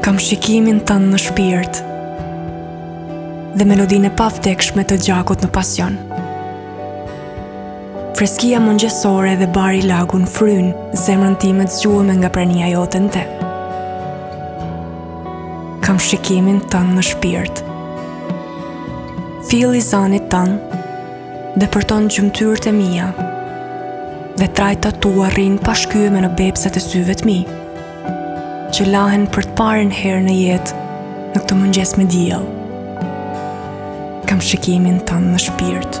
Kam shikimin tanë në shpirt Dhe melodinë e pavdekshme të gjakut në pasion Freskia mëngjesore dhe bari lagun fryn Zemrën time të zgjueme nga prania jote në te Kam shikimin tanë në shpirt Filli zanit tanë Depërton gjymtyrët e mija Dhe trajtat tua rrinë pa shqyme në bebzat e syve të mi Që lahen për të parën herë në jetë Në këtë mëngjes me diell Kam shikimin tanë në shpirt